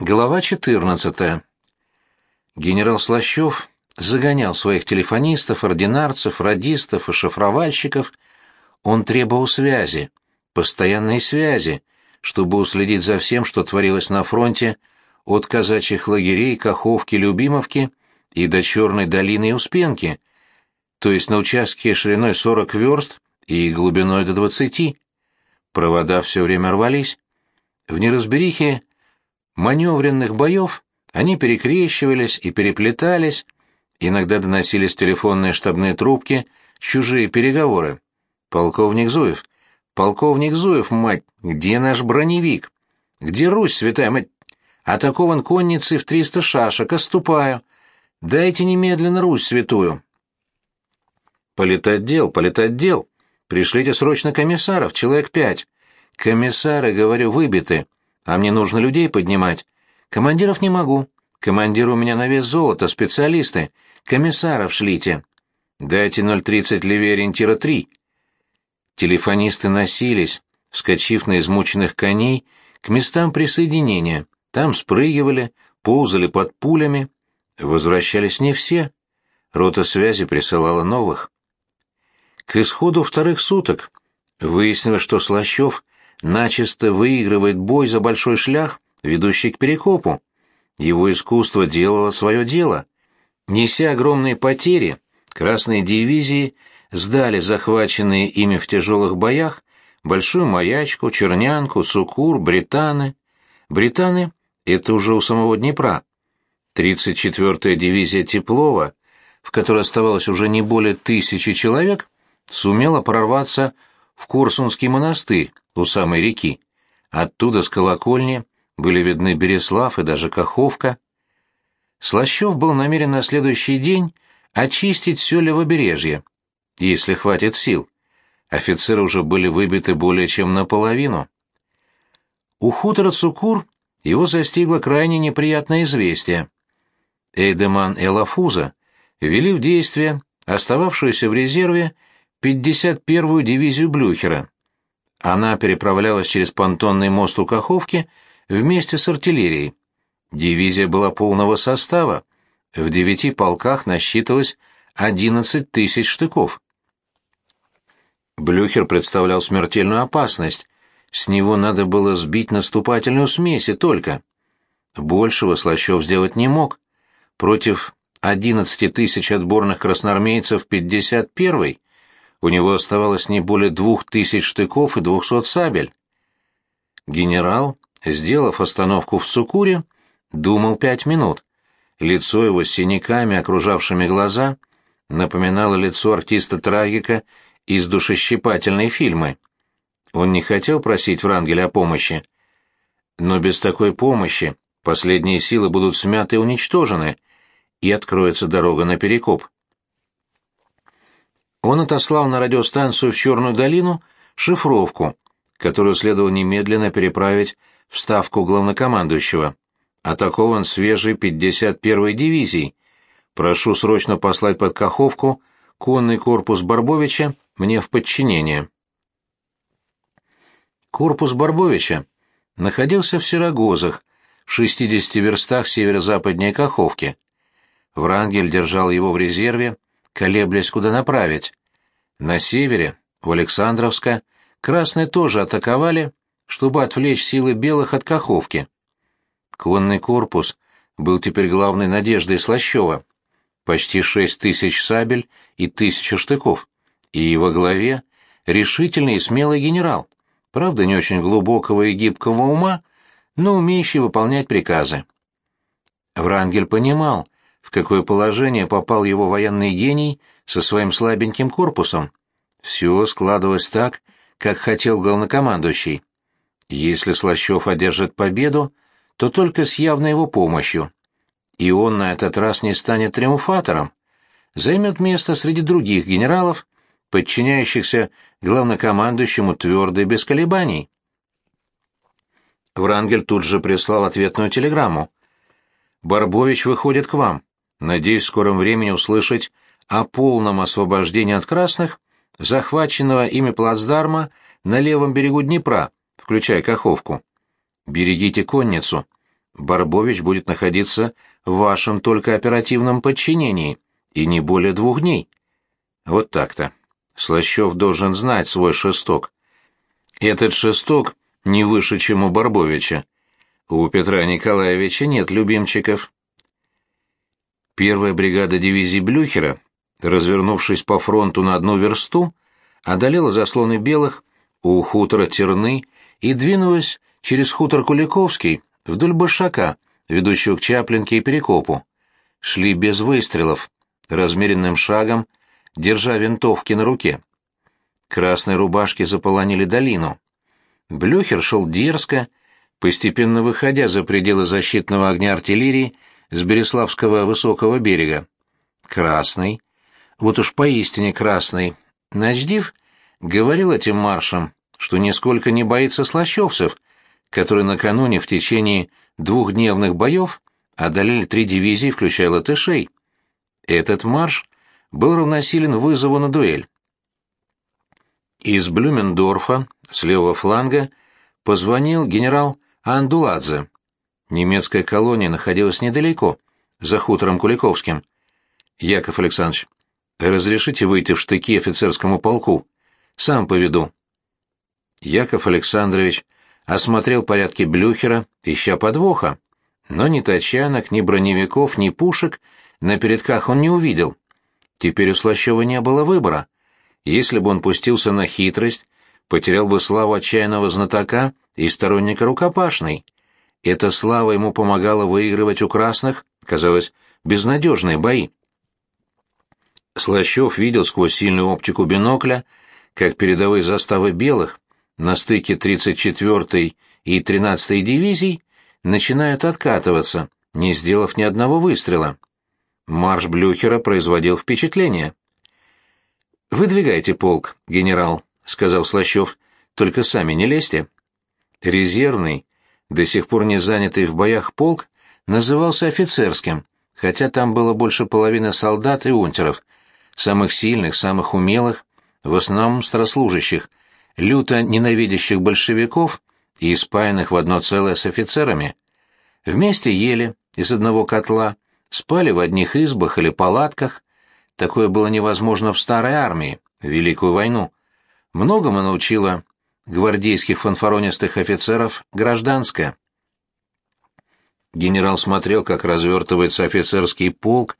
Глава 14. Генерал Слащев загонял своих телефонистов, ординарцев, радистов и шифровальщиков. Он требовал связи, постоянной связи, чтобы уследить за всем, что творилось на фронте от казачьих лагерей, Каховки, Любимовки и до Черной долины и Успенки, то есть на участке шириной 40 верст и глубиной до 20. Провода все время рвались. В неразберихе маневренных боев они перекрещивались и переплетались, иногда доносились телефонные штабные трубки, чужие переговоры. «Полковник Зуев! Полковник Зуев, мать! Где наш броневик? Где Русь, святая мать? Атакован конницей в триста шашек, оступаю. Дайте немедленно Русь святую!» «Полетать дел, полетать дел! Пришлите срочно комиссаров, человек пять. Комиссары, говорю, выбиты а мне нужно людей поднимать. Командиров не могу. Командир у меня на вес золота, специалисты. Комиссаров шлите. Дайте 030 левее ориентира 3. Телефонисты носились, вскочив на измученных коней, к местам присоединения. Там спрыгивали, ползали под пулями. Возвращались не все. Рота связи присылала новых. К исходу вторых суток выяснилось, что Слащев начисто выигрывает бой за большой шлях, ведущий к перекопу. Его искусство делало свое дело. Неся огромные потери, красные дивизии сдали захваченные ими в тяжелых боях Большую Маячку, Чернянку, Цукур, Британы. Британы — это уже у самого Днепра. 34-я дивизия Теплова, в которой оставалось уже не более тысячи человек, сумела прорваться в Курсунский монастырь, у самой реки. Оттуда с колокольни были видны Береслав и даже Каховка. Слащев был намерен на следующий день очистить все левобережье, если хватит сил. Офицеры уже были выбиты более чем наполовину. У хутора Цукур его застигло крайне неприятное известие. Эйдеман и Лафуза ввели в действие остававшуюся в резерве 51-ю дивизию Блюхера. Она переправлялась через понтонный мост у Каховки вместе с артиллерией. Дивизия была полного состава. В девяти полках насчитывалось 11 тысяч штыков. Блюхер представлял смертельную опасность. С него надо было сбить наступательную смесь и только. Большего Слащев сделать не мог. Против 11 тысяч отборных красноармейцев 51-й у него оставалось не более двух тысяч штыков и двухсот сабель. Генерал, сделав остановку в Цукуре, думал пять минут. Лицо его с синяками, окружавшими глаза, напоминало лицо артиста-трагика из душещипательной фильмы. Он не хотел просить Врангеля о помощи. Но без такой помощи последние силы будут смяты и уничтожены, и откроется дорога на Перекоп он отослал на радиостанцию в Черную долину шифровку, которую следовало немедленно переправить в ставку главнокомандующего. Атакован свежий 51-й дивизией. Прошу срочно послать под Каховку конный корпус Барбовича мне в подчинение. Корпус Барбовича находился в Серогозах, в 60 верстах северо-западнее Каховки. Врангель держал его в резерве колеблясь, куда направить. На севере, в Александровска, красные тоже атаковали, чтобы отвлечь силы белых от Каховки. Конный корпус был теперь главной надеждой Слащева. Почти шесть тысяч сабель и тысячу штыков. И во главе решительный и смелый генерал, правда, не очень глубокого и гибкого ума, но умеющий выполнять приказы. Врангель понимал, какое положение попал его военный гений со своим слабеньким корпусом. Все складывалось так, как хотел главнокомандующий. Если Слащев одержит победу, то только с явной его помощью. И он на этот раз не станет триумфатором, займет место среди других генералов, подчиняющихся главнокомандующему твердо и без колебаний. Врангель тут же прислал ответную телеграмму. «Барбович выходит к вам. Надеюсь в скором времени услышать о полном освобождении от красных захваченного ими плацдарма на левом берегу Днепра, включая Каховку. Берегите конницу. Барбович будет находиться в вашем только оперативном подчинении, и не более двух дней. Вот так-то. Слащев должен знать свой шесток. Этот шесток не выше, чем у Барбовича. У Петра Николаевича нет любимчиков. Первая бригада дивизии Блюхера, развернувшись по фронту на одну версту, одолела заслоны белых у хутора Терны и двинулась через хутор Куликовский вдоль Большака, ведущего к Чаплинке и Перекопу. Шли без выстрелов, размеренным шагом, держа винтовки на руке. Красные рубашки заполонили долину. Блюхер шел дерзко, постепенно выходя за пределы защитного огня артиллерии с Береславского высокого берега. Красный, вот уж поистине красный, Начдив говорил этим маршем, что нисколько не боится слащевцев, которые накануне в течение двухдневных боев одолели три дивизии, включая латышей. Этот марш был равносилен вызову на дуэль. Из Блюмендорфа, с левого фланга, позвонил генерал Андуладзе. Немецкая колония находилась недалеко, за хутором Куликовским. «Яков Александрович, разрешите выйти в штыки офицерскому полку? Сам поведу». Яков Александрович осмотрел порядки Блюхера, ища подвоха, но ни тачанок, ни броневиков, ни пушек на передках он не увидел. Теперь у Слащева не было выбора. Если бы он пустился на хитрость, потерял бы славу отчаянного знатока и сторонника рукопашной. Эта слава ему помогала выигрывать у красных, казалось, безнадежные бои. Слащев видел сквозь сильную оптику бинокля, как передовые заставы белых на стыке 34-й и 13-й дивизий начинают откатываться, не сделав ни одного выстрела. Марш Блюхера производил впечатление. «Выдвигайте полк, генерал», — сказал Слащев, — «только сами не лезьте». Резервный, до сих пор не занятый в боях полк, назывался офицерским, хотя там было больше половины солдат и унтеров, самых сильных, самых умелых, в основном старослужащих, люто ненавидящих большевиков и испаянных в одно целое с офицерами. Вместе ели из одного котла, спали в одних избах или палатках. Такое было невозможно в старой армии, в Великую войну. Многому научила гвардейских фанфаронистых офицеров гражданская. Генерал смотрел, как развертывается офицерский полк,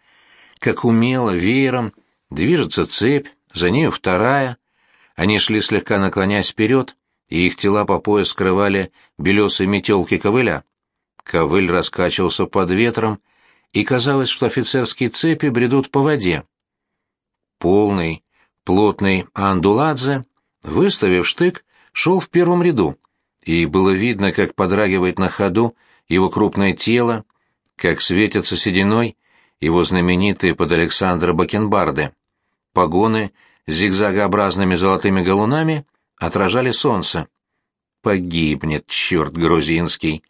как умело, веером, движется цепь, за нею вторая. Они шли слегка наклоняясь вперед, и их тела по пояс скрывали белесые метелки ковыля. Ковыль раскачивался под ветром, и казалось, что офицерские цепи бредут по воде. Полный, плотный Андуладзе, выставив штык, шел в первом ряду, и было видно, как подрагивает на ходу его крупное тело, как светятся сединой его знаменитые под Александра бакенбарды. Погоны с зигзагообразными золотыми галунами отражали солнце. Погибнет, черт грузинский!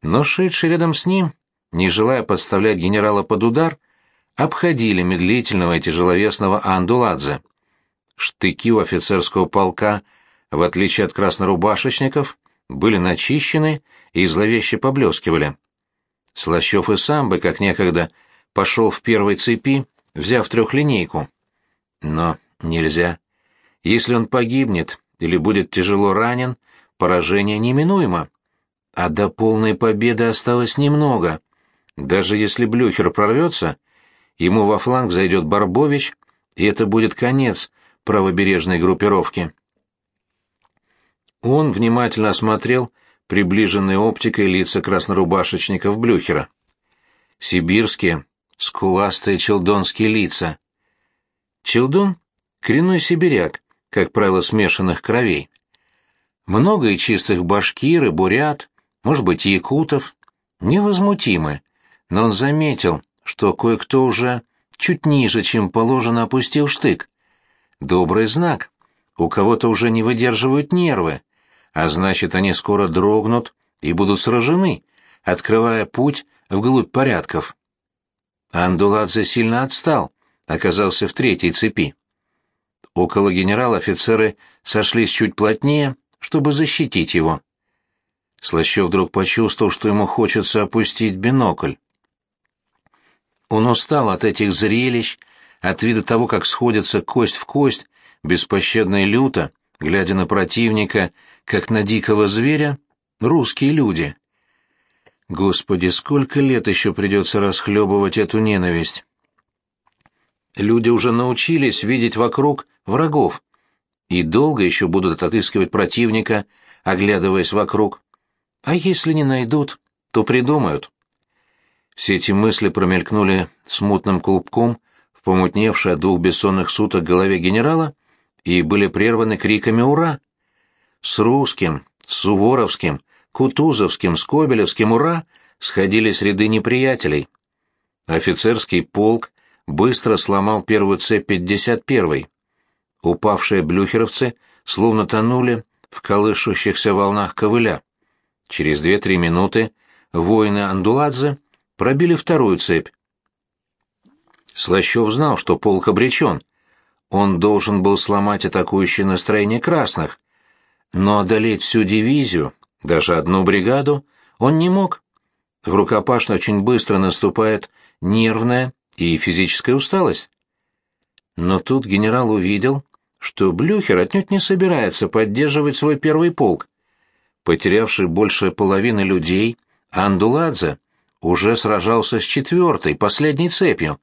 Но шедший рядом с ним не желая подставлять генерала под удар, обходили медлительного и тяжеловесного Андуладзе. Штыки у офицерского полка, в отличие от краснорубашечников, были начищены и зловеще поблескивали. Слащев и сам бы, как некогда, пошел в первой цепи, взяв трехлинейку. Но нельзя. Если он погибнет или будет тяжело ранен, поражение неминуемо. А до полной победы осталось немного. Даже если Блюхер прорвется, ему во фланг зайдет Барбович, и это будет конец правобережной группировки. Он внимательно осмотрел приближенные оптикой лица краснорубашечников Блюхера. Сибирские, скуластые челдонские лица. Челдон — коренной сибиряк, как правило, смешанных кровей. Много и чистых башкир и бурят, может быть, якутов, невозмутимы, но он заметил, что кое-кто уже чуть ниже, чем положено, опустил штык. Добрый знак. У кого-то уже не выдерживают нервы, а значит, они скоро дрогнут и будут сражены, открывая путь вглубь порядков. Андуладзе сильно отстал, оказался в третьей цепи. Около генерала офицеры сошлись чуть плотнее, чтобы защитить его. Слащев вдруг почувствовал, что ему хочется опустить бинокль. Он устал от этих зрелищ, от вида того, как сходятся кость в кость, беспощадно и люто, глядя на противника, как на дикого зверя, русские люди. Господи, сколько лет еще придется расхлебывать эту ненависть? Люди уже научились видеть вокруг врагов и долго еще будут отыскивать противника, оглядываясь вокруг. А если не найдут, то придумают. Все эти мысли промелькнули смутным клубком в помутневшей от двух бессонных суток голове генерала и были прерваны криками «Ура!». С русским, с суворовским, кутузовским, скобелевским «Ура!» сходились ряды неприятелей. Офицерский полк быстро сломал первую цепь 51-й. Упавшие блюхеровцы словно тонули в колышущихся волнах ковыля. Через две-три минуты воины Андуладзе пробили вторую цепь. Слащев знал, что полк обречен. Он должен был сломать атакующее настроение красных, но одолеть всю дивизию, даже одну бригаду, он не мог. В рукопашно очень быстро наступает нервная и физическая усталость. Но тут генерал увидел, что Блюхер отнюдь не собирается поддерживать свой первый полк. Потерявший больше половины людей, Андуладзе уже сражался с четвертой, последней цепью.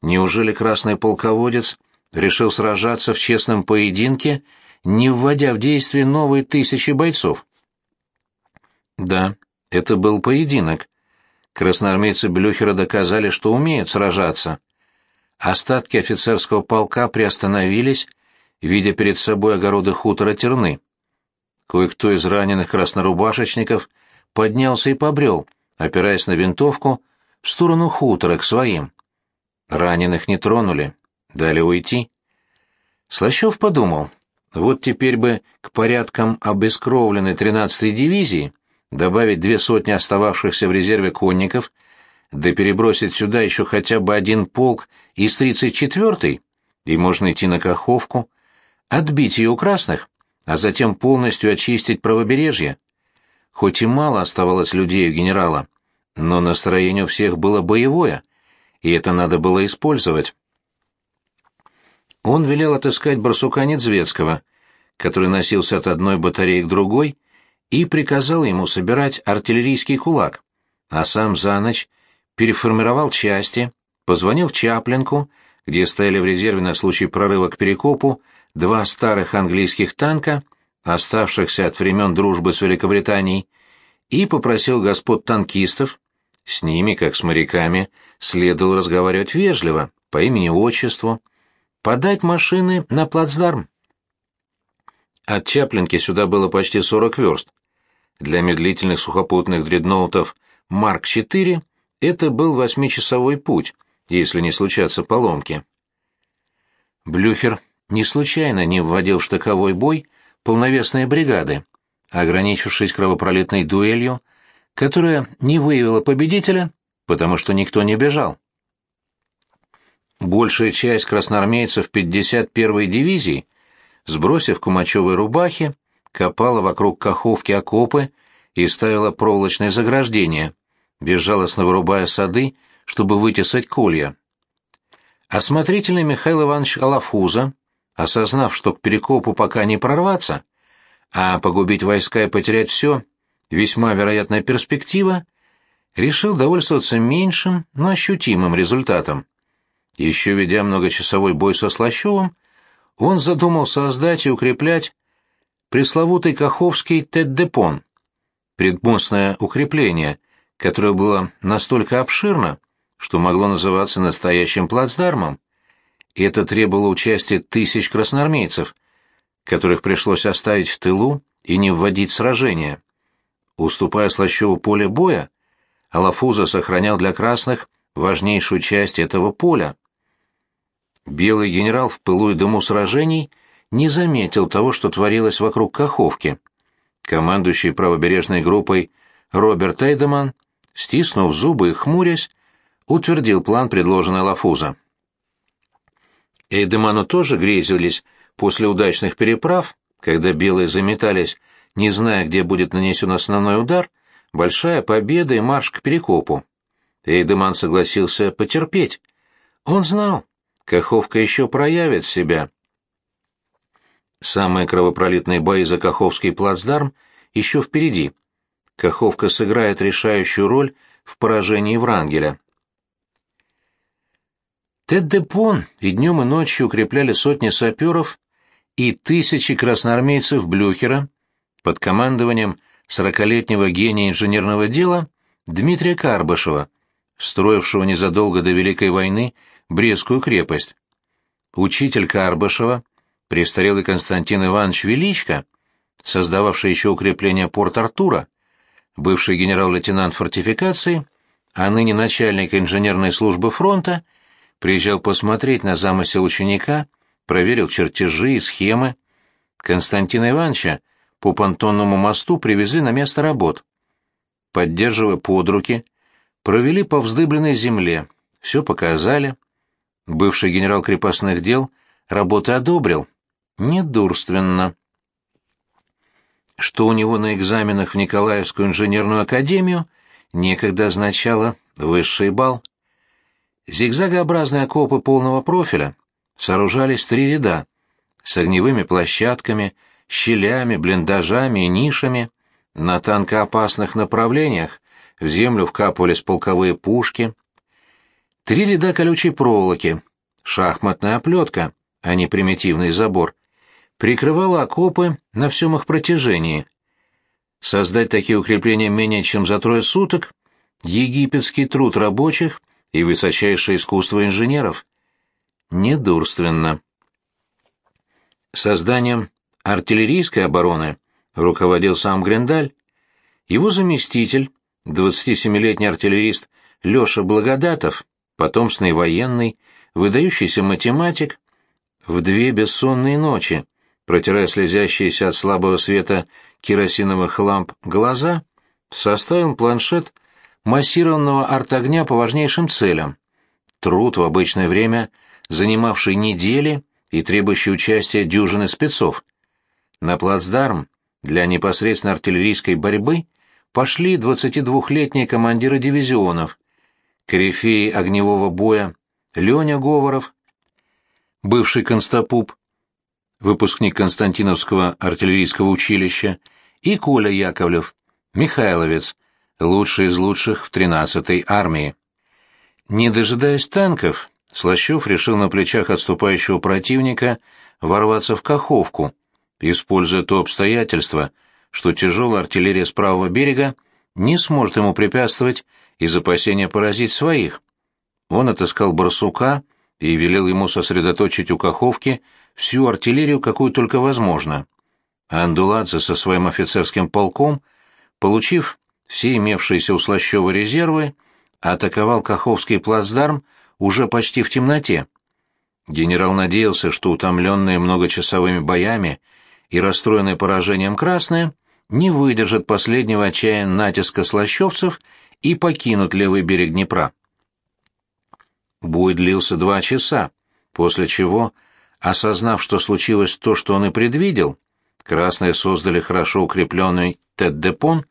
Неужели красный полководец решил сражаться в честном поединке, не вводя в действие новые тысячи бойцов? Да, это был поединок. Красноармейцы Блюхера доказали, что умеют сражаться. Остатки офицерского полка приостановились, видя перед собой огороды хутора Терны. Кое-кто из раненых краснорубашечников поднялся и побрел, опираясь на винтовку, в сторону хутора к своим. Раненых не тронули, дали уйти. Слащев подумал, вот теперь бы к порядкам обескровленной 13-й дивизии добавить две сотни остававшихся в резерве конников да перебросить сюда еще хотя бы один полк из 34-й, и можно идти на Каховку, отбить ее у красных, а затем полностью очистить правобережье. Хоть и мало оставалось людей у генерала, но настроение у всех было боевое, и это надо было использовать. Он велел отыскать барсука Недзвецкого, который носился от одной батареи к другой, и приказал ему собирать артиллерийский кулак, а сам за ночь переформировал части, позвонил в Чаплинку, где стояли в резерве на случай прорыва к Перекопу два старых английских танка, оставшихся от времен дружбы с Великобританией, и попросил господ танкистов, с ними, как с моряками, следовало разговаривать вежливо, по имени-отчеству, подать машины на плацдарм. От Чаплинки сюда было почти 40 верст. Для медлительных сухопутных дредноутов Марк-4 это был восьмичасовой путь, если не случатся поломки. Блюхер не случайно не вводил в штыковой бой полновесные бригады, ограничившись кровопролитной дуэлью, которая не выявила победителя, потому что никто не бежал. Большая часть красноармейцев 51-й дивизии, сбросив кумачевые рубахи, копала вокруг Каховки окопы и ставила проволочные заграждения, безжалостно вырубая сады, чтобы вытесать колья. Осмотрительный Михаил Иванович Алафуза, осознав, что к перекопу пока не прорваться, а погубить войска и потерять все — весьма вероятная перспектива, решил довольствоваться меньшим, но ощутимым результатом. Еще ведя многочасовой бой со Слащевым, он задумал создать и укреплять пресловутый Каховский Теддепон, предмостное укрепление — которое было настолько обширно, что могло называться настоящим плацдармом. И это требовало участия тысяч красноармейцев, которых пришлось оставить в тылу и не вводить в сражение. Уступая Слащеву поле боя, Алафуза сохранял для красных важнейшую часть этого поля. Белый генерал в пылу и дыму сражений не заметил того, что творилось вокруг Каховки. Командующий правобережной группой Роберт Эйдеман стиснув зубы и хмурясь, утвердил план, предложенный Лафуза. Эйдеману тоже грезились после удачных переправ, когда белые заметались не зная, где будет нанесен основной удар, большая победа и марш к Перекопу. Эйдеман согласился потерпеть. Он знал, Каховка еще проявит себя. Самые кровопролитные бои за Каховский плацдарм еще впереди. Каховка сыграет решающую роль в поражении Врангеля. Тед-Депон и днем и ночью укрепляли сотни саперов и тысячи красноармейцев Блюхера под командованием сорокалетнего гения инженерного дела Дмитрия Карбышева, строившего незадолго до Великой войны Брестскую крепость. Учитель Карбышева, престарелый Константин Иванович Величко, создававший еще укрепление Порт-Артура, бывший генерал-лейтенант фортификации, а ныне начальник инженерной службы фронта, приезжал посмотреть на замысел ученика, проверил чертежи и схемы. Константина Ивановича по понтонному мосту привезли на место работ. Поддерживая под руки, провели по вздыбленной земле, все показали. Бывший генерал крепостных дел работы одобрил. Недурственно. Что у него на экзаменах в Николаевскую инженерную академию некогда означало высший балл. Зигзагообразные окопы полного профиля сооружались три ряда, с огневыми площадками, щелями, блиндажами и нишами. На танкоопасных направлениях в землю вкапывались полковые пушки. Три ряда колючей проволоки, шахматная оплетка, а не примитивный забор, прикрывала окопы на всем их протяжении. Создать такие укрепления менее чем за трое суток — египетский труд рабочих и высочайшее искусство инженеров. Недурственно. Созданием артиллерийской обороны руководил сам Грендаль. Его заместитель, 27-летний артиллерист Леша Благодатов, потомственный военный, выдающийся математик, в две бессонные ночи, протирая слезящиеся от слабого света керосиновых ламп глаза, составил планшет массированного артогня по важнейшим целям. Труд в обычное время, занимавший недели и требующий участия дюжины спецов. На плацдарм для непосредственно артиллерийской борьбы пошли 22-летние командиры дивизионов, корифеи огневого боя Леня Говоров, бывший констапуп, выпускник Константиновского артиллерийского училища, и Коля Яковлев, Михайловец, лучший из лучших в 13-й армии. Не дожидаясь танков, Слащев решил на плечах отступающего противника ворваться в Каховку, используя то обстоятельство, что тяжелая артиллерия с правого берега не сможет ему препятствовать из опасения поразить своих. Он отыскал барсука и велел ему сосредоточить у Каховки всю артиллерию, какую только возможно. Андуладзе со своим офицерским полком, получив все имевшиеся у Слащева резервы, атаковал Каховский плацдарм уже почти в темноте. Генерал надеялся, что утомленные многочасовыми боями и расстроенные поражением красные не выдержат последнего отчаяния натиска слащевцев и покинут левый берег Днепра. Бой длился два часа, после чего, осознав, что случилось то, что он и предвидел, красные создали хорошо укрепленный Тет-Депон,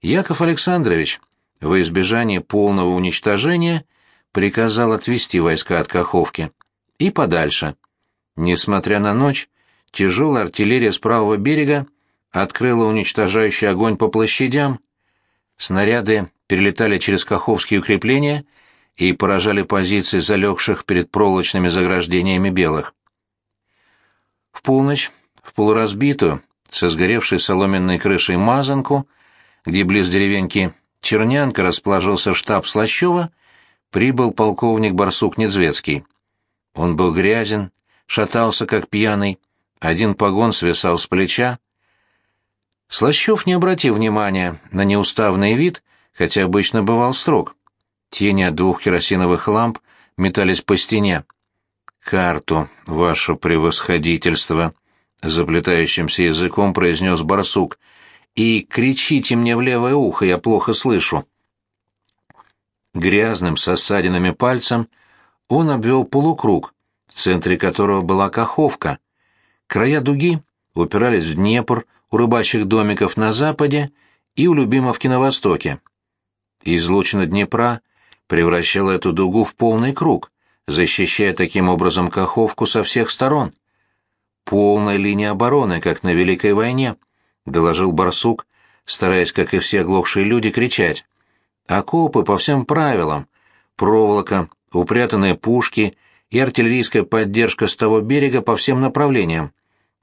Яков Александрович, во избежание полного уничтожения, приказал отвести войска от Каховки и подальше. Несмотря на ночь, тяжелая артиллерия с правого берега открыла уничтожающий огонь по площадям. Снаряды перелетали через Каховские укрепления и поражали позиции залегших перед проволочными заграждениями белых. В полночь, в полуразбитую, со сгоревшей соломенной крышей мазанку, где близ деревеньки Чернянка расположился штаб Слащева, прибыл полковник Барсук Недзвецкий. Он был грязен, шатался как пьяный, один погон свисал с плеча. Слащев не обратил внимания на неуставный вид, хотя обычно бывал строг. Тени от двух керосиновых ламп метались по стене. «Карту, ваше превосходительство», — заплетающимся языком произнес барсук, — «и кричите мне в левое ухо, я плохо слышу». Грязным, с осадинами пальцем он обвел полукруг, в центре которого была каховка. Края дуги упирались в Днепр, у рыбачьих домиков на западе и у Любимовки на востоке. Излучина Днепра превращала эту дугу в полный круг, защищая таким образом Каховку со всех сторон. «Полная линия обороны, как на Великой войне», — доложил барсук, стараясь, как и все оглохшие люди, кричать. «Окопы по всем правилам, проволока, упрятанные пушки и артиллерийская поддержка с того берега по всем направлениям.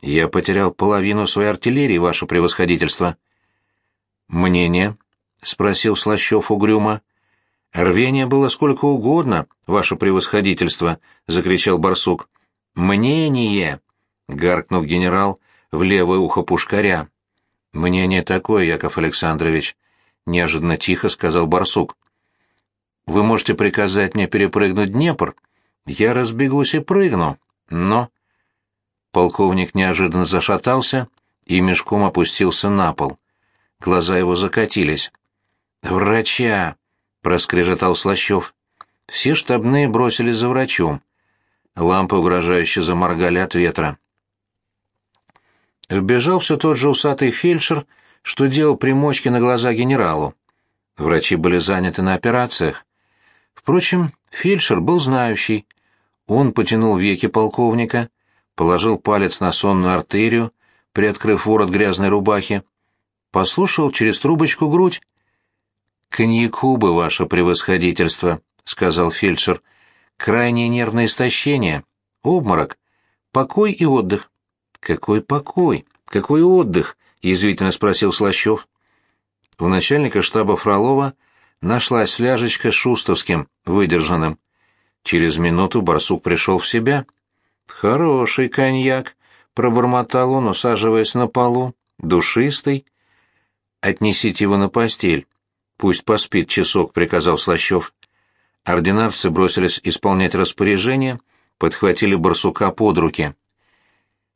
Я потерял половину своей артиллерии, ваше превосходительство». «Мнение?» — спросил Слащев угрюмо. «Рвение было сколько угодно, ваше превосходительство», — закричал барсук. «Мнение!» — гаркнул генерал в левое ухо пушкаря. «Мнение такое, Яков Александрович», — неожиданно тихо сказал барсук. «Вы можете приказать мне перепрыгнуть Днепр? Я разбегусь и прыгну, но...» Полковник неожиданно зашатался и мешком опустился на пол. Глаза его закатились. «Врача!» — проскрежетал Слащев. Все штабные бросились за врачом. Лампы угрожающе заморгали от ветра. Вбежал все тот же усатый фельдшер, что делал примочки на глаза генералу. Врачи были заняты на операциях. Впрочем, фельдшер был знающий. Он потянул веки полковника, положил палец на сонную артерию, приоткрыв ворот грязной рубахи, послушал через трубочку грудь. «Коньяку бы, ваше превосходительство», — сказал фельдшер. «Крайнее нервное истощение, обморок, покой и отдых». «Какой покой? Какой отдых?» — язвительно спросил Слащев. У начальника штаба Фролова нашлась фляжечка с шустовским, выдержанным. Через минуту барсук пришел в себя. «Хороший коньяк», — пробормотал он, усаживаясь на полу, душистый. «Отнесите его на постель. Пусть поспит часок», — приказал Слащев. Ординарцы бросились исполнять распоряжение, подхватили барсука под руки.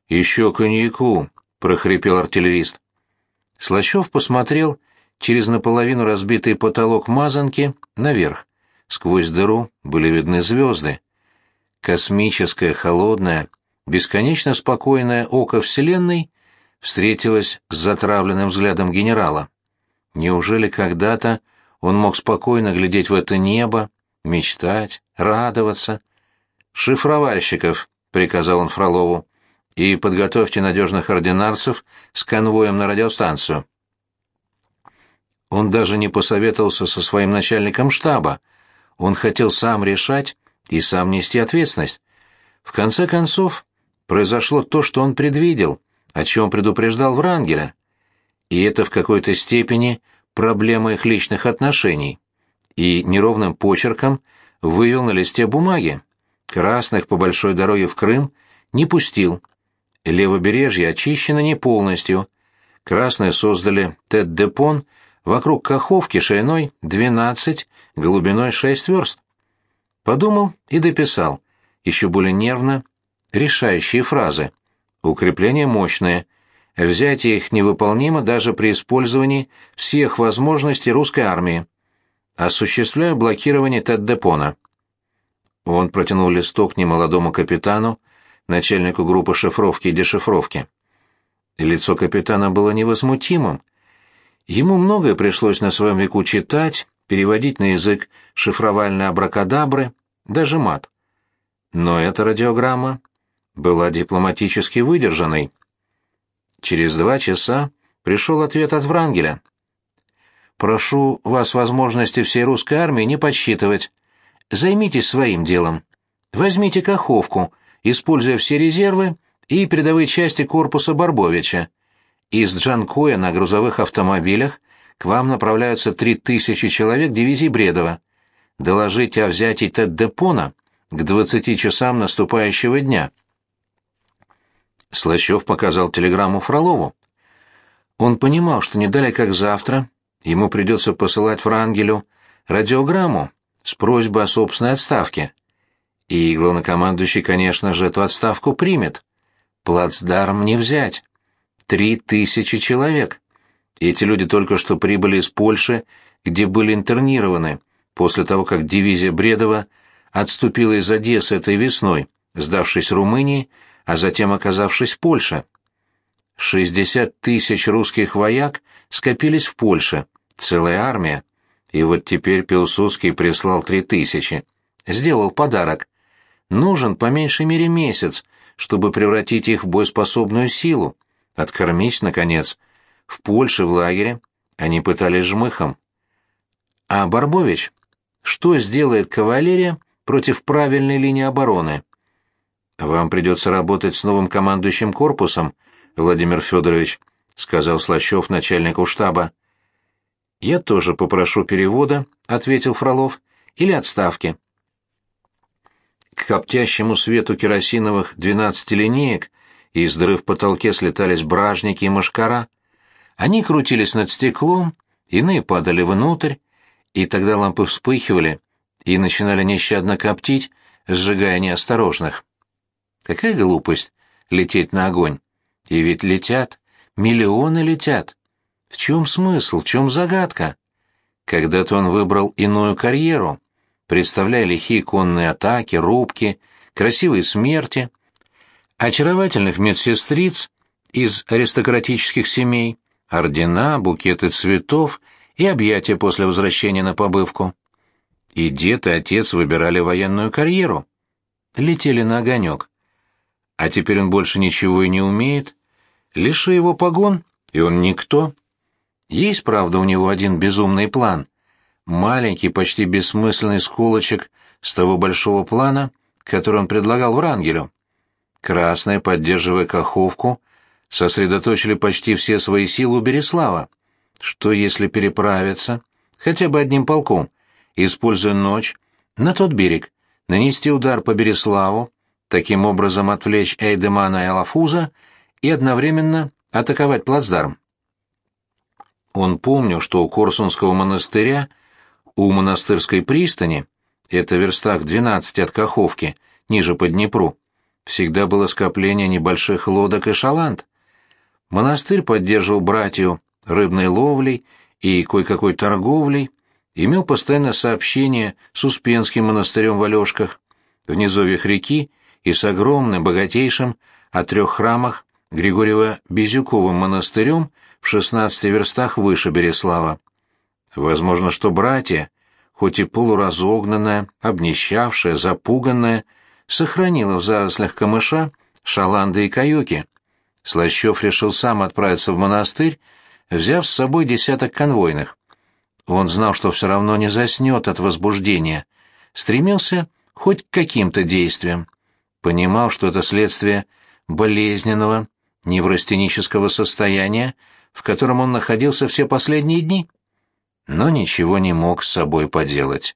«Еще коньяку», — прохрипел артиллерист. Слащев посмотрел через наполовину разбитый потолок мазанки наверх. Сквозь дыру были видны звезды. Космическое, холодное, бесконечно спокойное око Вселенной встретилось с затравленным взглядом генерала. Неужели когда-то он мог спокойно глядеть в это небо, мечтать, радоваться? «Шифровальщиков», — приказал он Фролову, — «и подготовьте надежных ординарцев с конвоем на радиостанцию». Он даже не посоветовался со своим начальником штаба. Он хотел сам решать и сам нести ответственность. В конце концов, произошло то, что он предвидел, о чем предупреждал Врангеля и это в какой-то степени проблема их личных отношений, и неровным почерком вывел на листе бумаги. Красных по большой дороге в Крым не пустил. Левобережье очищено не полностью. Красные создали Тет-Депон вокруг Каховки шириной 12, глубиной 6 верст. Подумал и дописал, еще более нервно, решающие фразы. Укрепление мощное, Взятие их невыполнимо даже при использовании всех возможностей русской армии. Осуществляю блокирование Теддепона. Он протянул листок немолодому капитану, начальнику группы шифровки и дешифровки. Лицо капитана было невозмутимым. Ему многое пришлось на своем веку читать, переводить на язык шифровальные абракадабры, даже мат. Но эта радиограмма была дипломатически выдержанной. Через два часа пришел ответ от Врангеля. «Прошу вас возможности всей русской армии не подсчитывать. Займитесь своим делом. Возьмите Каховку, используя все резервы и передовые части корпуса Барбовича. Из Джанкоя на грузовых автомобилях к вам направляются три тысячи человек дивизии Бредова. Доложите о взятии Тет-Депона к двадцати часам наступающего дня». Слащев показал телеграмму Фролову. Он понимал, что не далее как завтра ему придется посылать Франгелю радиограмму с просьбой о собственной отставке. И главнокомандующий, конечно же, эту отставку примет. Плацдарм не взять. Три тысячи человек. Эти люди только что прибыли из Польши, где были интернированы, после того, как дивизия Бредова отступила из Одессы этой весной, сдавшись Румынии, а затем оказавшись в Польше. 60 тысяч русских вояк скопились в Польше, целая армия. И вот теперь Пилсудский прислал три тысячи. Сделал подарок. Нужен по меньшей мере месяц, чтобы превратить их в боеспособную силу. Откормить, наконец. В Польше, в лагере, они пытались жмыхом. А Барбович? Что сделает кавалерия против правильной линии обороны? Вам придется работать с новым командующим корпусом, Владимир Федорович, сказал Слащев начальнику штаба. Я тоже попрошу перевода, ответил Фролов, или отставки. К коптящему свету керосиновых двенадцати линеек из дыры в потолке слетались бражники и мошкара. Они крутились над стеклом, иные падали внутрь, и тогда лампы вспыхивали и начинали нещадно коптить, сжигая неосторожных. Какая глупость — лететь на огонь. И ведь летят, миллионы летят. В чем смысл, в чем загадка? Когда-то он выбрал иную карьеру, представляя лихие конные атаки, рубки, красивые смерти, очаровательных медсестриц из аристократических семей, ордена, букеты цветов и объятия после возвращения на побывку. И дед и отец выбирали военную карьеру. Летели на огонек. А теперь он больше ничего и не умеет. Лиши его погон, и он никто. Есть, правда, у него один безумный план. Маленький, почти бессмысленный сколочек с того большого плана, который он предлагал Врангелю. Красные, поддерживая Каховку, сосредоточили почти все свои силы у Береслава. Что если переправиться, хотя бы одним полком, используя ночь, на тот берег, нанести удар по Береславу, таким образом отвлечь Эйдемана и Алафуза и одновременно атаковать плацдарм? Он помнил, что у Корсунского монастыря, у монастырской пристани, это верстах 12 от Каховки, ниже по Днепру, всегда было скопление небольших лодок и шаланд. Монастырь поддерживал братью рыбной ловлей и кое-какой торговлей, имел постоянное сообщение с Успенским монастырем в Алешках, в низовьях реки и с огромным, богатейшим о трех храмах Григорьево-Безюковым монастырем в 16 верстах выше Береслава. Возможно, что братья, хоть и полуразогнанная, обнищавшая, запуганная, сохранила в зарослях камыша шаланды и каюки. Слащев решил сам отправиться в монастырь, взяв с собой десяток конвойных. Он знал, что все равно не заснет от возбуждения, стремился хоть к каким-то действиям. Понимал, что это следствие болезненного, неврастенического состояния, в котором он находился все последние дни. Но ничего не мог с собой поделать.